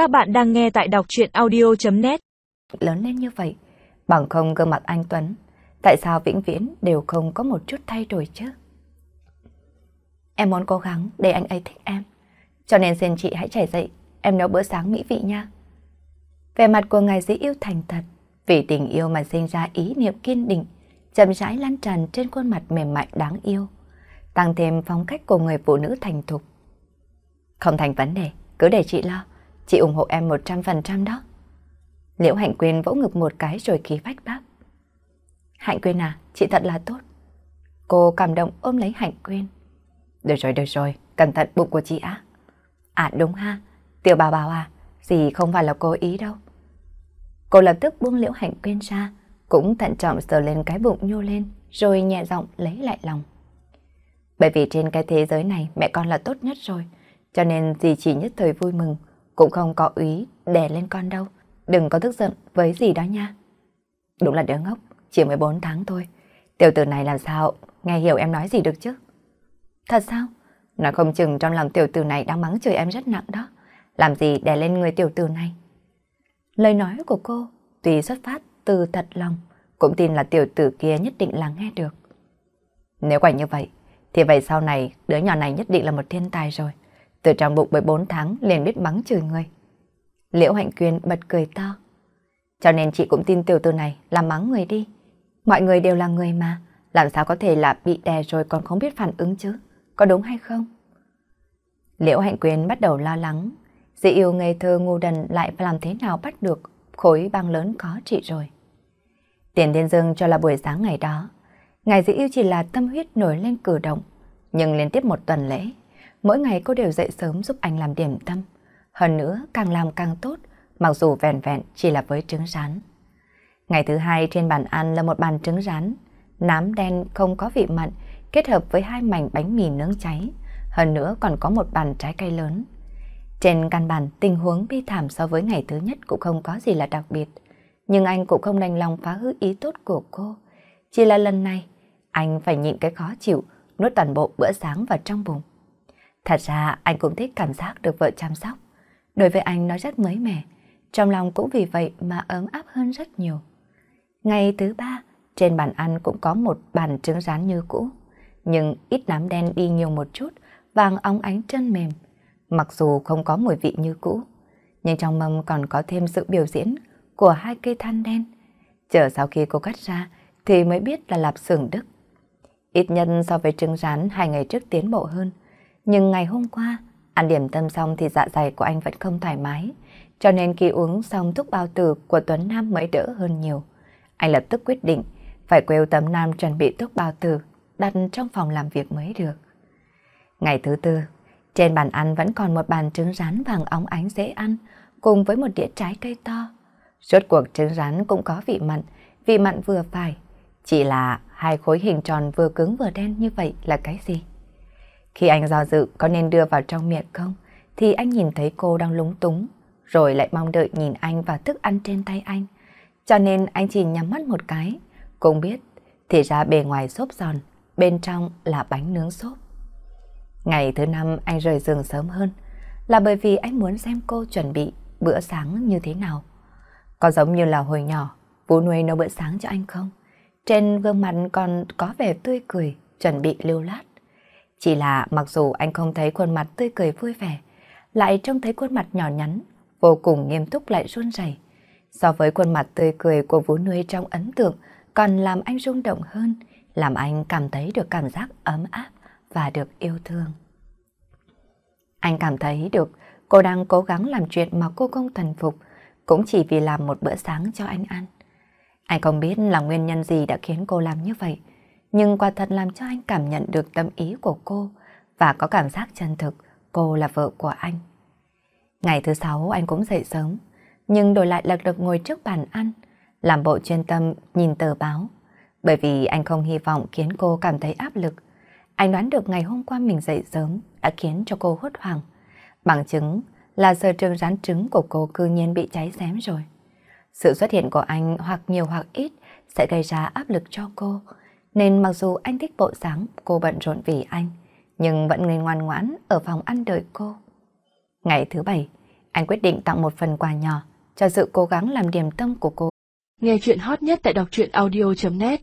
Các bạn đang nghe tại đọc chuyện audio.net Lớn lên như vậy, bằng không gương mặt anh Tuấn, tại sao vĩnh viễn đều không có một chút thay đổi chứ? Em muốn cố gắng để anh ấy thích em, cho nên xin chị hãy chảy dậy, em nấu bữa sáng mỹ vị nha. Về mặt của ngài dĩ yêu thành thật, vì tình yêu mà sinh ra ý niệm kiên định, chậm rãi lan tràn trên khuôn mặt mềm mại đáng yêu, tăng thêm phong cách của người phụ nữ thành thục. Không thành vấn đề, cứ để chị lo, chị ủng hộ em 100% đó. Liễu Hạnh Quyên vỗ ngực một cái rồi khí phách bác. Hạnh Quyên à, chị thật là tốt. Cô cảm động ôm lấy Hạnh Quyên. Được rồi, được rồi, cẩn thận bụng của chị á. À đúng ha, tiểu bà bảo à, gì không phải là cố ý đâu. Cô lập tức buông Liễu Hạnh Quyên ra, cũng thận trọng sờ lên cái bụng nhô lên, rồi nhẹ giọng lấy lại lòng. Bởi vì trên cái thế giới này mẹ con là tốt nhất rồi, cho nên dì chỉ nhất thời vui mừng, cũng không có ý đè lên con đâu. Đừng có tức giận với gì đó nha. Đúng là đứa ngốc, chỉ 14 tháng thôi. Tiểu tử này làm sao nghe hiểu em nói gì được chứ? Thật sao? Nói không chừng trong lòng tiểu tử này đang mắng chửi em rất nặng đó. Làm gì đè lên người tiểu tử này? Lời nói của cô tuy xuất phát từ thật lòng, cũng tin là tiểu tử kia nhất định là nghe được. Nếu quả như vậy, thì vậy sau này đứa nhỏ này nhất định là một thiên tài rồi. Từ trong bụng 14 tháng liền biết mắng chửi người. Liễu Hạnh Quyên bật cười to. Cho nên chị cũng tin tiểu tử này là mắng người đi. Mọi người đều là người mà, làm sao có thể là bị đè rồi còn không biết phản ứng chứ, có đúng hay không? Liễu Hạnh Quyên bắt đầu lo lắng, dị yêu ngây thơ ngu đần lại phải làm thế nào bắt được khối băng lớn có chị rồi. Tiền Thiên Dương cho là buổi sáng ngày đó, ngày dị yêu chỉ là tâm huyết nổi lên cử động, nhưng liên tiếp một tuần lễ, mỗi ngày cô đều dậy sớm giúp anh làm điểm tâm. Hơn nữa, càng làm càng tốt, mặc dù vẹn vẹn chỉ là với trứng rán. Ngày thứ hai trên bàn ăn là một bàn trứng rán, nám đen không có vị mặn, kết hợp với hai mảnh bánh mì nướng cháy. Hơn nữa còn có một bàn trái cây lớn. Trên căn bản tình huống bi thảm so với ngày thứ nhất cũng không có gì là đặc biệt. Nhưng anh cũng không đành lòng phá hư ý tốt của cô. Chỉ là lần này, anh phải nhịn cái khó chịu, nuốt toàn bộ bữa sáng vào trong bụng. Thật ra anh cũng thích cảm giác được vợ chăm sóc. Đối với anh nó rất mới mẻ, trong lòng cũng vì vậy mà ấm áp hơn rất nhiều. Ngày thứ ba, trên bàn ăn cũng có một bàn trứng rán như cũ, nhưng ít nám đen đi nhiều một chút, vàng óng ánh chân mềm. Mặc dù không có mùi vị như cũ, nhưng trong mâm còn có thêm sự biểu diễn của hai cây than đen. Chờ sau khi cô cắt ra thì mới biết là lạp xưởng Đức. Ít nhân so với trứng rán hai ngày trước tiến bộ hơn, nhưng ngày hôm qua, ăn điểm tâm xong thì dạ dày của anh vẫn không thoải mái, cho nên khi uống xong thuốc bao tử của Tuấn Nam mới đỡ hơn nhiều. Anh lập tức quyết định phải kêu Tấm Nam chuẩn bị thuốc bao tử đặt trong phòng làm việc mới được. Ngày thứ tư, trên bàn ăn vẫn còn một bàn trứng rán vàng óng ánh dễ ăn cùng với một đĩa trái cây to. Rốt cuộc trứng rán cũng có vị mặn, vị mặn vừa phải. Chỉ là hai khối hình tròn vừa cứng vừa đen như vậy là cái gì? Khi anh do dự có nên đưa vào trong miệng không, thì anh nhìn thấy cô đang lúng túng, rồi lại mong đợi nhìn anh và thức ăn trên tay anh. Cho nên anh chỉ nhắm mắt một cái, cũng biết, thì ra bề ngoài xốp giòn, bên trong là bánh nướng xốp. Ngày thứ năm anh rời giường sớm hơn, là bởi vì anh muốn xem cô chuẩn bị bữa sáng như thế nào. Có giống như là hồi nhỏ, Vũ nuôi nấu bữa sáng cho anh không? Trên gương mặt còn có vẻ tươi cười, chuẩn bị lưu lát. Chỉ là mặc dù anh không thấy khuôn mặt tươi cười vui vẻ, lại trông thấy khuôn mặt nhỏ nhắn, vô cùng nghiêm túc lại run rẩy. So với khuôn mặt tươi cười của Vũ Nuôi trong ấn tượng, còn làm anh rung động hơn, làm anh cảm thấy được cảm giác ấm áp và được yêu thương. Anh cảm thấy được cô đang cố gắng làm chuyện mà cô không thần phục, cũng chỉ vì làm một bữa sáng cho anh ăn. Anh không biết là nguyên nhân gì đã khiến cô làm như vậy, nhưng quả thật làm cho anh cảm nhận được tâm ý của cô và có cảm giác chân thực cô là vợ của anh. Ngày thứ sáu anh cũng dậy sớm, nhưng đổi lại lật đật ngồi trước bàn ăn, làm bộ chuyên tâm nhìn tờ báo. Bởi vì anh không hy vọng khiến cô cảm thấy áp lực. Anh đoán được ngày hôm qua mình dậy sớm đã khiến cho cô hốt hoảng. Bằng chứng là giờ trường rán trứng của cô cư nhiên bị cháy xém rồi. Sự xuất hiện của anh hoặc nhiều hoặc ít sẽ gây ra áp lực cho cô. Nên mặc dù anh thích bộ dáng cô bận rộn vì anh, nhưng vẫn ngây ngoan ngoãn ở phòng ăn đợi cô. Ngày thứ bảy, anh quyết định tặng một phần quà nhỏ cho sự cố gắng làm điểm tâm của cô. Nghe chuyện hot nhất tại đọc truyện audio.net